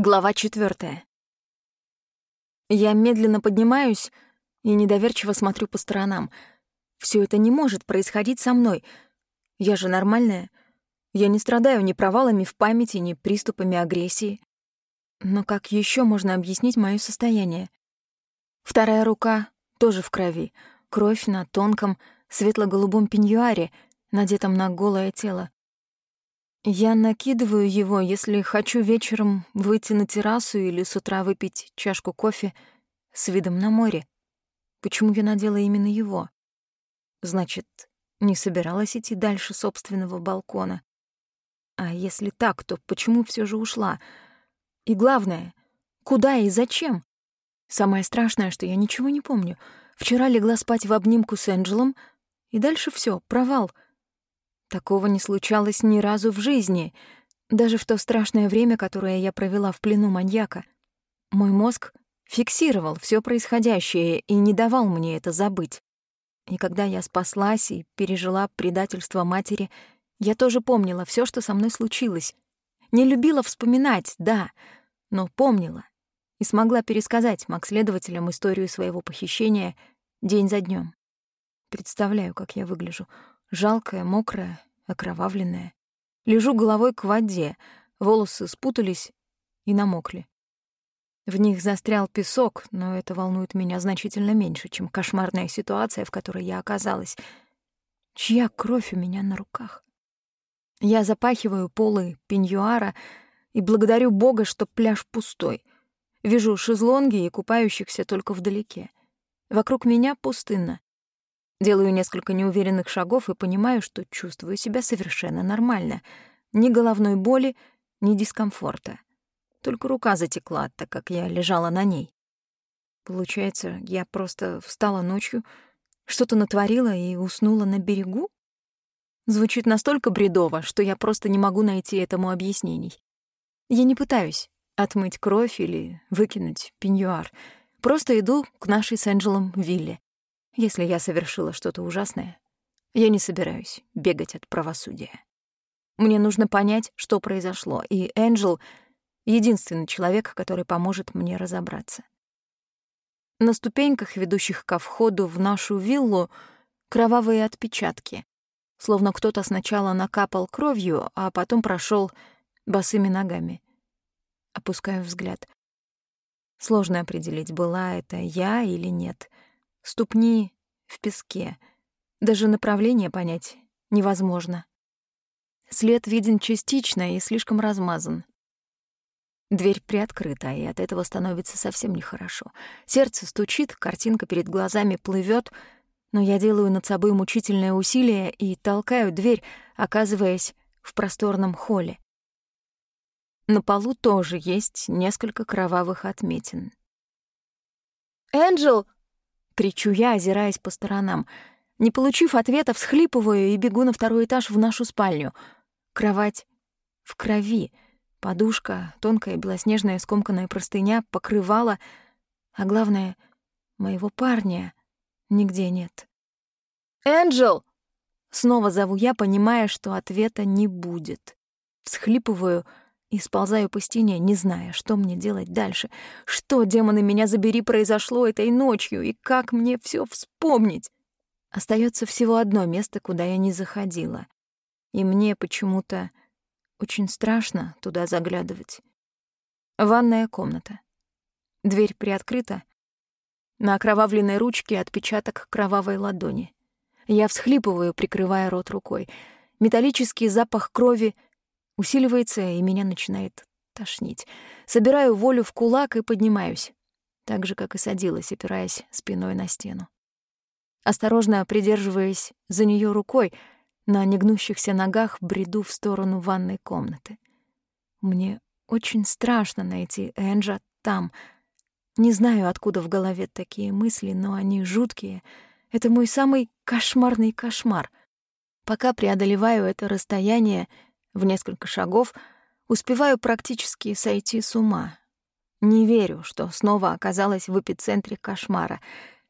Глава четвертая. Я медленно поднимаюсь и недоверчиво смотрю по сторонам. Все это не может происходить со мной. Я же нормальная. Я не страдаю ни провалами в памяти, ни приступами агрессии. Но как еще можно объяснить мое состояние? Вторая рука тоже в крови. Кровь на тонком, светло-голубом пеньюаре, надетом на голое тело. Я накидываю его, если хочу вечером выйти на террасу или с утра выпить чашку кофе с видом на море. Почему я надела именно его? Значит, не собиралась идти дальше собственного балкона. А если так, то почему все же ушла? И главное, куда и зачем? Самое страшное, что я ничего не помню. Вчера легла спать в обнимку с Энджелом, и дальше все, провал — Такого не случалось ни разу в жизни, даже в то страшное время, которое я провела в плену маньяка. Мой мозг фиксировал все происходящее и не давал мне это забыть. И когда я спаслась и пережила предательство матери, я тоже помнила все, что со мной случилось. Не любила вспоминать, да, но помнила и смогла пересказать маг-следователям историю своего похищения день за днем. Представляю, как я выгляжу — жалкая, мокрая, окровавленная. Лежу головой к воде, волосы спутались и намокли. В них застрял песок, но это волнует меня значительно меньше, чем кошмарная ситуация, в которой я оказалась. Чья кровь у меня на руках? Я запахиваю полы пеньюара и благодарю Бога, что пляж пустой. Вижу шезлонги и купающихся только вдалеке. Вокруг меня пустынно. Делаю несколько неуверенных шагов и понимаю, что чувствую себя совершенно нормально. Ни головной боли, ни дискомфорта. Только рука затекла, так как я лежала на ней. Получается, я просто встала ночью, что-то натворила и уснула на берегу? Звучит настолько бредово, что я просто не могу найти этому объяснений. Я не пытаюсь отмыть кровь или выкинуть пеньюар. Просто иду к нашей с Энджелом вилле. Если я совершила что-то ужасное, я не собираюсь бегать от правосудия. Мне нужно понять, что произошло, и Энджел — единственный человек, который поможет мне разобраться. На ступеньках, ведущих ко входу в нашу виллу, кровавые отпечатки, словно кто-то сначала накапал кровью, а потом прошел босыми ногами. Опускаю взгляд. Сложно определить, была это я или нет — Ступни в песке. Даже направление понять невозможно. След виден частично и слишком размазан. Дверь приоткрыта, и от этого становится совсем нехорошо. Сердце стучит, картинка перед глазами плывет, но я делаю над собой мучительное усилие и толкаю дверь, оказываясь в просторном холле. На полу тоже есть несколько кровавых отметин. «Энджел!» Кричу я, озираясь по сторонам. Не получив ответа, всхлипываю и бегу на второй этаж в нашу спальню. Кровать в крови. Подушка, тонкая белоснежная скомканная простыня, покрывала, а главное, моего парня нигде нет. «Энджел!» Снова зову я, понимая, что ответа не будет. Всхлипываю — и сползаю по стене, не зная, что мне делать дальше. Что, демоны, меня забери, произошло этой ночью, и как мне все вспомнить? Остается всего одно место, куда я не заходила. И мне почему-то очень страшно туда заглядывать. Ванная комната. Дверь приоткрыта. На окровавленной ручке отпечаток кровавой ладони. Я всхлипываю, прикрывая рот рукой. Металлический запах крови — усиливается, и меня начинает тошнить. Собираю волю в кулак и поднимаюсь, так же, как и садилась, опираясь спиной на стену. Осторожно придерживаясь за нее рукой, на негнущихся ногах бреду в сторону ванной комнаты. Мне очень страшно найти Энджа там. Не знаю, откуда в голове такие мысли, но они жуткие. Это мой самый кошмарный кошмар. Пока преодолеваю это расстояние, в несколько шагов, успеваю практически сойти с ума. Не верю, что снова оказалась в эпицентре кошмара.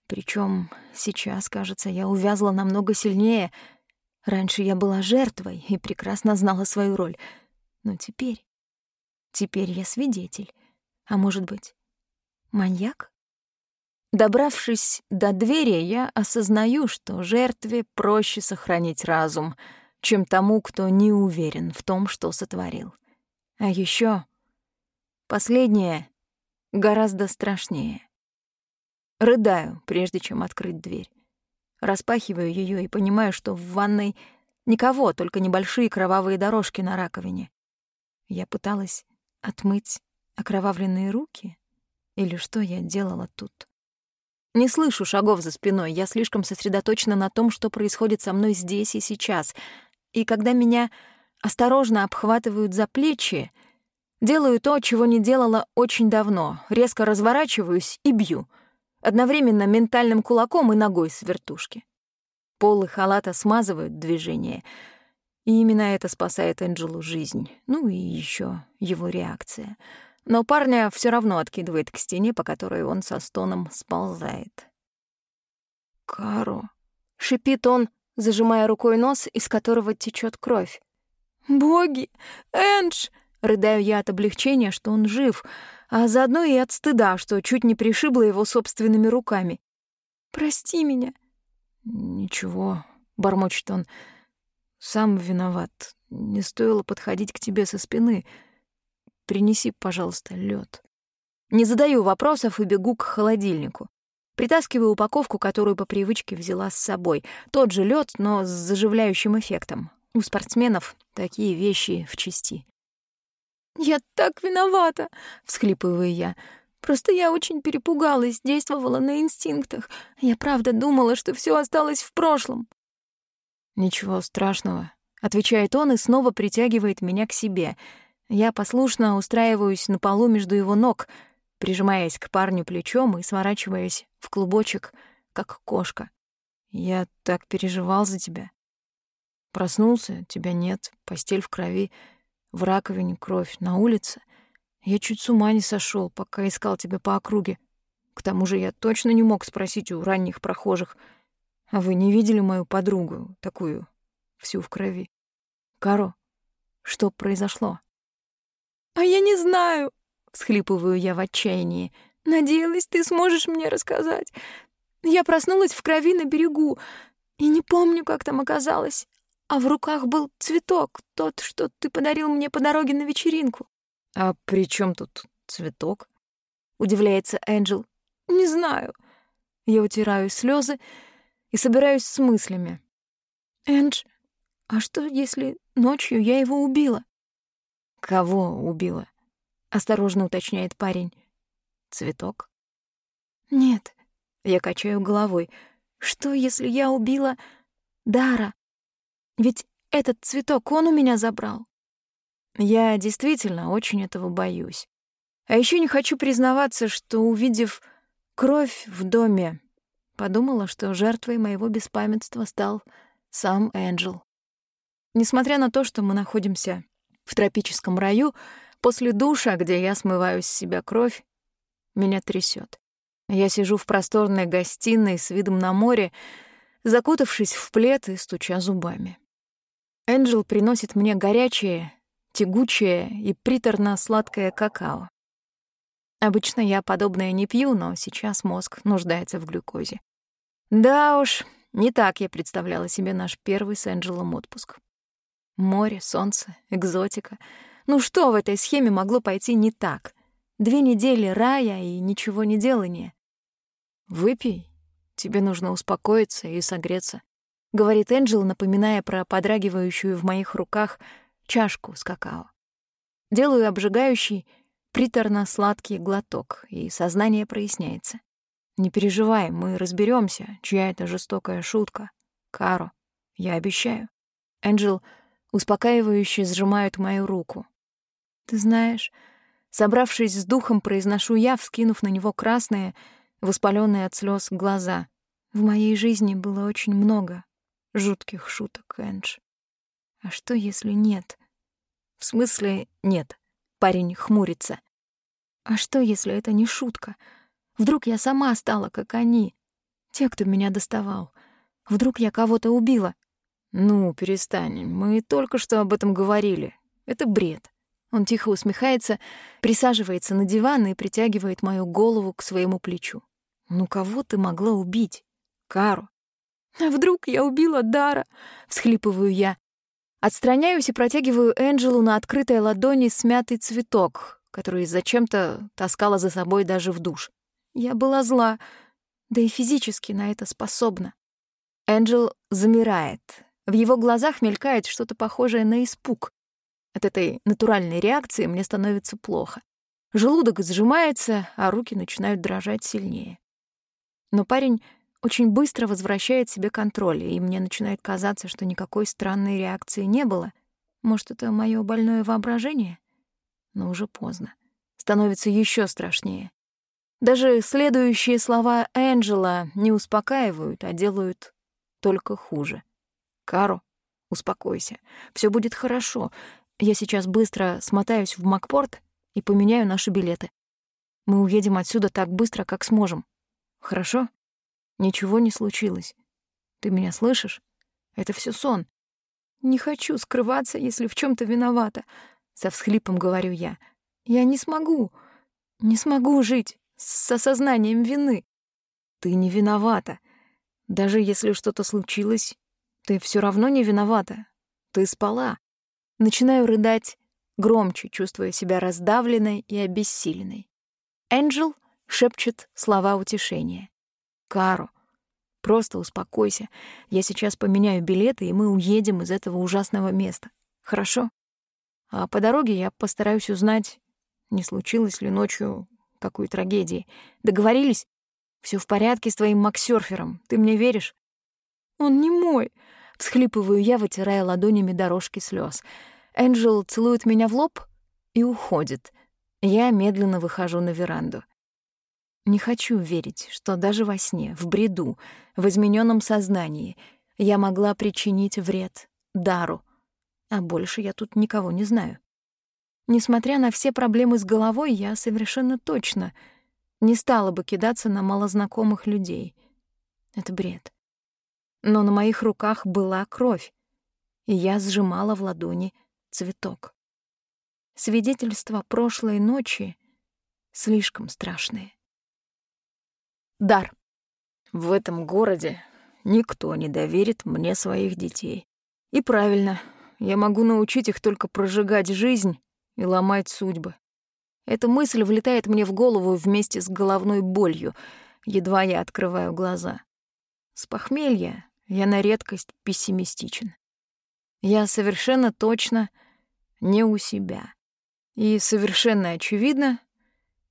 Причем сейчас, кажется, я увязла намного сильнее. Раньше я была жертвой и прекрасно знала свою роль. Но теперь... Теперь я свидетель. А может быть, маньяк? Добравшись до двери, я осознаю, что жертве проще сохранить разум, чем тому, кто не уверен в том, что сотворил. А еще последнее гораздо страшнее. Рыдаю, прежде чем открыть дверь. Распахиваю ее и понимаю, что в ванной никого, только небольшие кровавые дорожки на раковине. Я пыталась отмыть окровавленные руки? Или что я делала тут? Не слышу шагов за спиной, я слишком сосредоточена на том, что происходит со мной здесь и сейчас. И когда меня осторожно обхватывают за плечи, делаю то, чего не делала очень давно, резко разворачиваюсь и бью, одновременно ментальным кулаком и ногой с вертушки. Полы халата смазывают движение, и именно это спасает Энджелу жизнь, ну и еще его реакция — но парня все равно откидывает к стене, по которой он со стоном сползает. «Каро», — шипит он, зажимая рукой нос, из которого течет кровь. «Боги! Эндж!» — рыдаю я от облегчения, что он жив, а заодно и от стыда, что чуть не пришибла его собственными руками. «Прости меня». «Ничего», — бормочет он, — «сам виноват. Не стоило подходить к тебе со спины». Принеси, пожалуйста, лед. Не задаю вопросов и бегу к холодильнику. Притаскиваю упаковку, которую по привычке взяла с собой. Тот же лед, но с заживляющим эффектом. У спортсменов такие вещи в чести. «Я так виновата!» — всхлипываю я. «Просто я очень перепугалась, действовала на инстинктах. Я правда думала, что все осталось в прошлом». «Ничего страшного», — отвечает он и снова притягивает меня к себе — я послушно устраиваюсь на полу между его ног, прижимаясь к парню плечом и сворачиваясь в клубочек, как кошка. Я так переживал за тебя. Проснулся, тебя нет, постель в крови, в раковине кровь, на улице. Я чуть с ума не сошел, пока искал тебя по округе. К тому же я точно не мог спросить у ранних прохожих, а вы не видели мою подругу, такую, всю в крови? Каро, что произошло? «А я не знаю», — всхлипываю я в отчаянии. «Надеялась, ты сможешь мне рассказать. Я проснулась в крови на берегу и не помню, как там оказалось. А в руках был цветок, тот, что ты подарил мне по дороге на вечеринку». «А при чем тут цветок?» — удивляется Энджел. «Не знаю». Я утираю слезы и собираюсь с мыслями. «Эндж, а что, если ночью я его убила?» «Кого убила?» — осторожно уточняет парень. «Цветок?» «Нет», — я качаю головой. «Что, если я убила Дара? Ведь этот цветок он у меня забрал». Я действительно очень этого боюсь. А еще не хочу признаваться, что, увидев кровь в доме, подумала, что жертвой моего беспамятства стал сам Энджел. Несмотря на то, что мы находимся в тропическом раю, после душа, где я смываю с себя кровь, меня трясет. Я сижу в просторной гостиной с видом на море, закутавшись в плед и стуча зубами. Энджел приносит мне горячее, тягучее и приторно-сладкое какао. Обычно я подобное не пью, но сейчас мозг нуждается в глюкозе. Да уж, не так я представляла себе наш первый с Энджелом отпуск. Море, солнце, экзотика. Ну что в этой схеме могло пойти не так? Две недели рая и ничего не делания. «Выпей, тебе нужно успокоиться и согреться», — говорит Энджел, напоминая про подрагивающую в моих руках чашку с какао. Делаю обжигающий, приторно-сладкий глоток, и сознание проясняется. Не переживай, мы разберемся, чья это жестокая шутка. Каро, я обещаю. Энджел успокаивающе сжимают мою руку. «Ты знаешь...» Собравшись с духом, произношу я, вскинув на него красные, воспаленные от слез глаза. В моей жизни было очень много жутких шуток, Эндж. А что, если нет? В смысле нет? Парень хмурится. А что, если это не шутка? Вдруг я сама стала, как они, те, кто меня доставал. Вдруг я кого-то убила, «Ну, перестань, мы только что об этом говорили. Это бред. Он тихо усмехается, присаживается на диван и притягивает мою голову к своему плечу. «Ну кого ты могла убить? Кару?» «А вдруг я убила Дара?» — всхлипываю я. Отстраняюсь и протягиваю Энджелу на открытой ладони смятый цветок, который зачем-то таскала за собой даже в душ. Я была зла, да и физически на это способна. Энджел замирает. В его глазах мелькает что-то похожее на испуг. От этой натуральной реакции мне становится плохо. Желудок сжимается, а руки начинают дрожать сильнее. Но парень очень быстро возвращает себе контроль, и мне начинает казаться, что никакой странной реакции не было. Может, это мое больное воображение? Но уже поздно. Становится еще страшнее. Даже следующие слова Энджела не успокаивают, а делают только хуже. «Каро, успокойся. Все будет хорошо. Я сейчас быстро смотаюсь в Макпорт и поменяю наши билеты. Мы уедем отсюда так быстро, как сможем. Хорошо? Ничего не случилось. Ты меня слышишь? Это все сон. Не хочу скрываться, если в чем то виновата. Со всхлипом говорю я. Я не смогу. Не смогу жить с осознанием вины. Ты не виновата. Даже если что-то случилось, ты все равно не виновата. Ты спала. Начинаю рыдать громче, чувствуя себя раздавленной и обессиленной. Энджел шепчет слова утешения. «Каро, просто успокойся. Я сейчас поменяю билеты, и мы уедем из этого ужасного места. Хорошо? А по дороге я постараюсь узнать, не случилось ли ночью какой трагедии. Договорились? Все в порядке с твоим максерфером. Ты мне веришь?» «Он не мой», Всхлипываю я, вытирая ладонями дорожки слез. Энджел целует меня в лоб и уходит. Я медленно выхожу на веранду. Не хочу верить, что даже во сне, в бреду, в измененном сознании я могла причинить вред Дару, а больше я тут никого не знаю. Несмотря на все проблемы с головой, я совершенно точно не стала бы кидаться на малознакомых людей. Это бред но на моих руках была кровь, и я сжимала в ладони цветок. Свидетельства прошлой ночи слишком страшные. Дар. В этом городе никто не доверит мне своих детей. И правильно, я могу научить их только прожигать жизнь и ломать судьбы. Эта мысль влетает мне в голову вместе с головной болью, едва я открываю глаза. С похмелья я на редкость пессимистичен. Я совершенно точно не у себя. И совершенно очевидно,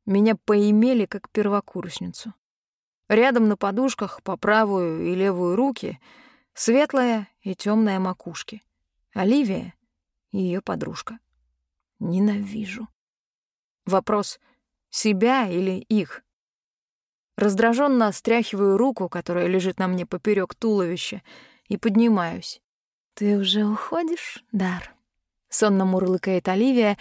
меня поимели как первокурсницу. Рядом на подушках по правую и левую руки светлая и темная макушки. Оливия ее подружка. Ненавижу. Вопрос — себя или их? Раздраженно стряхиваю руку, которая лежит на мне поперек туловища, и поднимаюсь. «Ты уже уходишь, Дар?» Сонно мурлыкает Оливия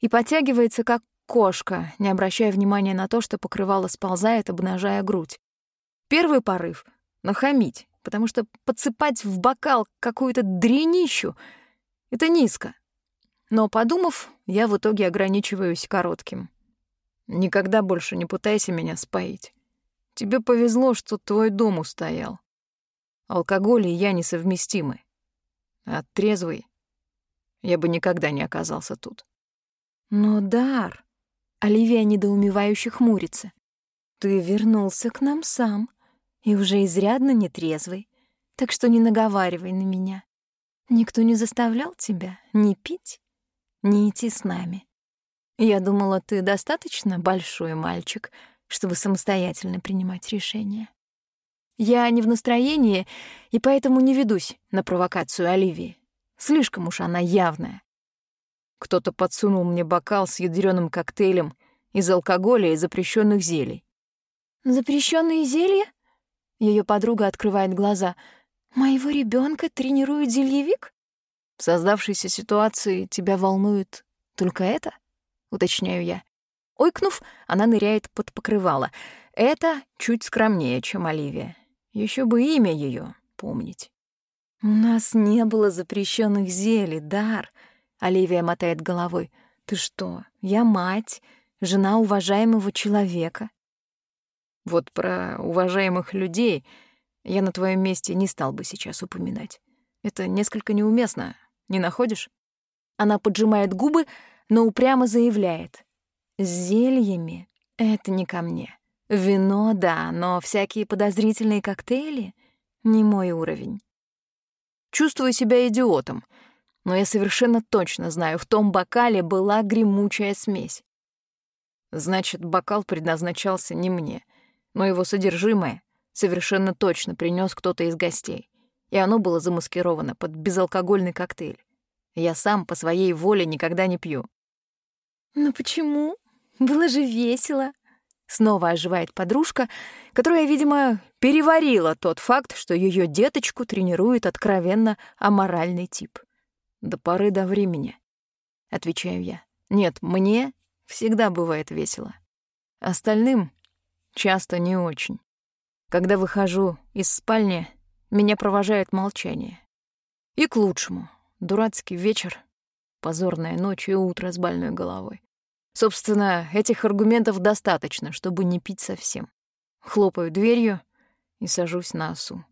и потягивается, как кошка, не обращая внимания на то, что покрывало сползает, обнажая грудь. Первый порыв — нахамить, потому что подсыпать в бокал какую-то дренищу — это низко. Но, подумав, я в итоге ограничиваюсь коротким. Никогда больше не пытайся меня споить. Тебе повезло, что твой дом устоял. Алкоголь и я несовместимы. А трезвый я бы никогда не оказался тут. Но, Дар, Оливия недоумевающе хмурится. Ты вернулся к нам сам и уже изрядно нетрезвый, так что не наговаривай на меня. Никто не заставлял тебя ни пить, ни идти с нами. Я думала, ты достаточно большой мальчик, чтобы самостоятельно принимать решения. Я не в настроении и поэтому не ведусь на провокацию Оливии. Слишком уж она явная. Кто-то подсунул мне бокал с ядрёным коктейлем из алкоголя и запрещенных зелий. Запрещенные зелья? Ее подруга открывает глаза. Моего ребенка тренирует зельевик? В создавшейся ситуации тебя волнует только это? Уточняю я. Ойкнув, она ныряет под покрывало. Это чуть скромнее, чем Оливия. Еще бы имя ее помнить. «У нас не было запрещенных зелий, Дар», — Оливия мотает головой. Ты что? Я мать, жена уважаемого человека. Вот про уважаемых людей я на твоем месте не стал бы сейчас упоминать. Это несколько неуместно, не находишь? Она поджимает губы, но упрямо заявляет. С зельями это не ко мне. Вино — да, но всякие подозрительные коктейли — не мой уровень. Чувствую себя идиотом, но я совершенно точно знаю, в том бокале была гремучая смесь. Значит, бокал предназначался не мне, но его содержимое совершенно точно принес кто-то из гостей, и оно было замаскировано под безалкогольный коктейль. Я сам по своей воле никогда не пью. «Но почему? Было же весело!» Снова оживает подружка, которая, видимо, переварила тот факт, что ее деточку тренирует откровенно аморальный тип. «До поры до времени», — отвечаю я. «Нет, мне всегда бывает весело. Остальным часто не очень. Когда выхожу из спальни, меня провожает молчание. И к лучшему. Дурацкий вечер, позорная ночь и утро с больной головой. Собственно, этих аргументов достаточно, чтобы не пить совсем. Хлопаю дверью и сажусь на осу.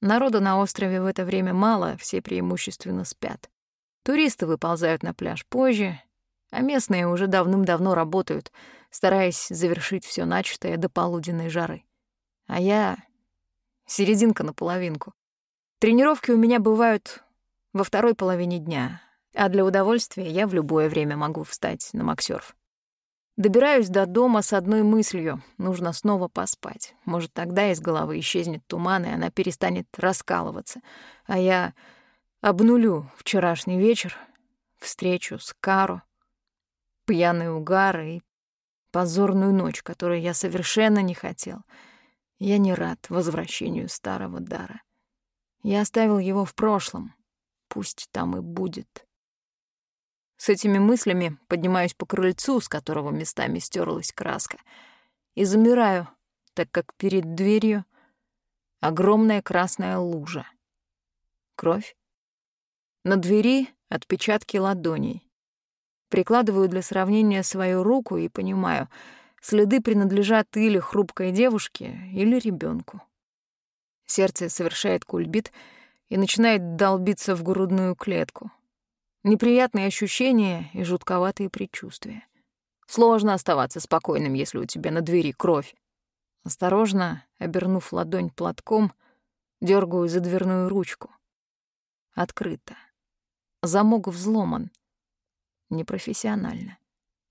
Народа на острове в это время мало, все преимущественно спят. Туристы выползают на пляж позже, а местные уже давным-давно работают, стараясь завершить все начатое до полуденной жары. А я — серединка на половинку. Тренировки у меня бывают во второй половине дня, а для удовольствия я в любое время могу встать на максёрф. Добираюсь до дома с одной мыслью — нужно снова поспать. Может, тогда из головы исчезнет туман, и она перестанет раскалываться. А я обнулю вчерашний вечер, встречу с Каро, пьяный угар и позорную ночь, которую я совершенно не хотел. Я не рад возвращению старого дара. Я оставил его в прошлом. Пусть там и будет. С этими мыслями поднимаюсь по крыльцу, с которого местами стерлась краска, и замираю, так как перед дверью огромная красная лужа. Кровь. На двери отпечатки ладоней. Прикладываю для сравнения свою руку и понимаю, следы принадлежат или хрупкой девушке, или ребенку. Сердце совершает кульбит и начинает долбиться в грудную клетку. Неприятные ощущения и жутковатые предчувствия. Сложно оставаться спокойным, если у тебя на двери кровь. Осторожно, обернув ладонь платком, дергаю за дверную ручку. Открыто. Замок взломан. Непрофессионально.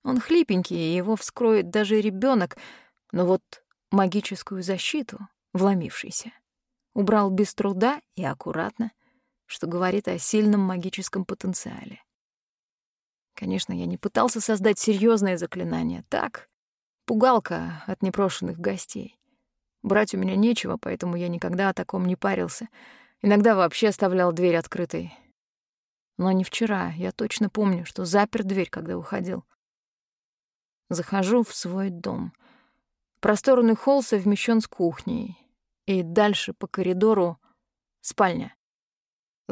Он хлипенький, и его вскроет даже ребенок, но вот магическую защиту, вломившийся, убрал без труда и аккуратно — что говорит о сильном магическом потенциале. Конечно, я не пытался создать серьезное заклинание. Так, пугалка от непрошенных гостей. Брать у меня нечего, поэтому я никогда о таком не парился. Иногда вообще оставлял дверь открытой. Но не вчера. Я точно помню, что запер дверь, когда уходил. Захожу в свой дом. Просторный холл совмещен с кухней. И дальше по коридору — спальня.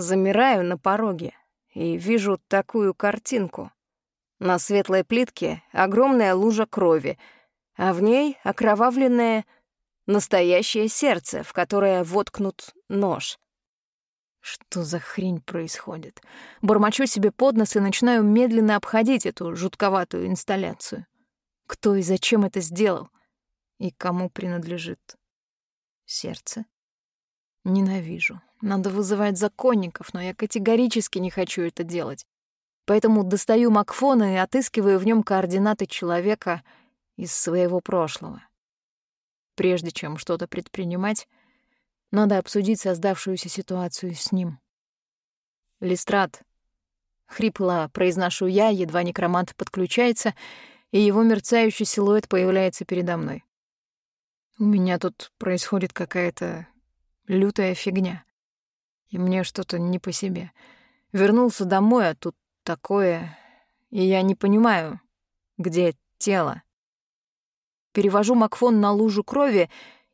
Замираю на пороге и вижу такую картинку. На светлой плитке огромная лужа крови, а в ней окровавленное настоящее сердце, в которое воткнут нож. Что за хрень происходит? Бормочу себе под нос и начинаю медленно обходить эту жутковатую инсталляцию. Кто и зачем это сделал? И кому принадлежит? Сердце? Ненавижу. Надо вызывать законников, но я категорически не хочу это делать. Поэтому достаю Макфон и отыскиваю в нем координаты человека из своего прошлого. Прежде чем что-то предпринимать, надо обсудить создавшуюся ситуацию с ним. «Листрат», — хрипло произношу я, едва некромант подключается, и его мерцающий силуэт появляется передо мной. У меня тут происходит какая-то лютая фигня и мне что-то не по себе. Вернулся домой, а тут такое, и я не понимаю, где тело. Перевожу Макфон на лужу крови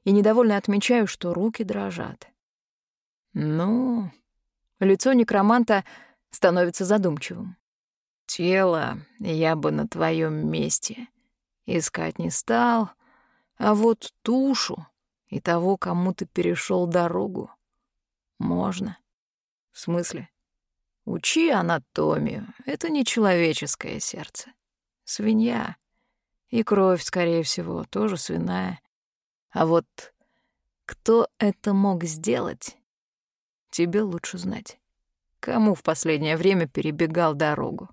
и недовольно отмечаю, что руки дрожат. Ну, лицо некроманта становится задумчивым. Тело я бы на твоем месте искать не стал, а вот тушу и того, кому ты перешел дорогу, можно. В смысле? Учи анатомию. Это не человеческое сердце. Свинья. И кровь, скорее всего, тоже свиная. А вот кто это мог сделать, тебе лучше знать. Кому в последнее время перебегал дорогу?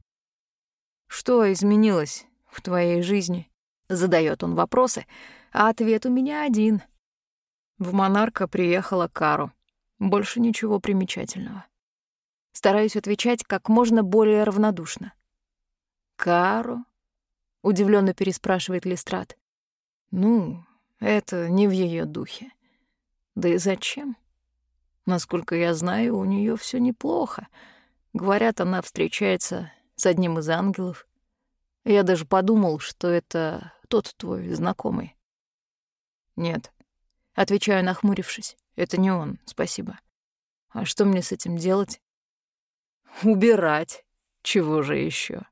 Что изменилось в твоей жизни? Задает он вопросы, а ответ у меня один. В Монарка приехала Кару. Больше ничего примечательного. Стараюсь отвечать как можно более равнодушно. «Кару?» — удивленно переспрашивает Листрат. «Ну, это не в ее духе. Да и зачем? Насколько я знаю, у нее все неплохо. Говорят, она встречается с одним из ангелов. Я даже подумал, что это тот твой знакомый. Нет, отвечаю, нахмурившись. Это не он, спасибо. А что мне с этим делать? Убирать. Чего же еще?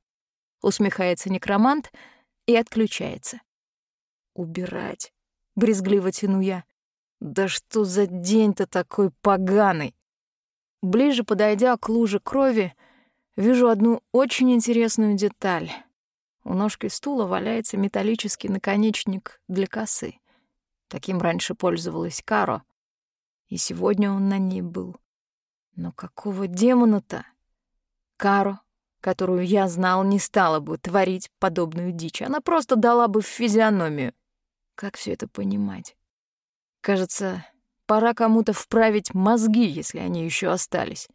Усмехается некромант и отключается. Убирать. Брезгливо тяну я. Да что за день-то такой поганый? Ближе подойдя к луже крови, вижу одну очень интересную деталь. У ножки стула валяется металлический наконечник для косы. Таким раньше пользовалась Каро, и сегодня он на ней был. Но какого демона-то? Каро, которую я знал, не стала бы творить подобную дичь. Она просто дала бы физиономию. Как все это понимать? Кажется, пора кому-то вправить мозги, если они еще остались.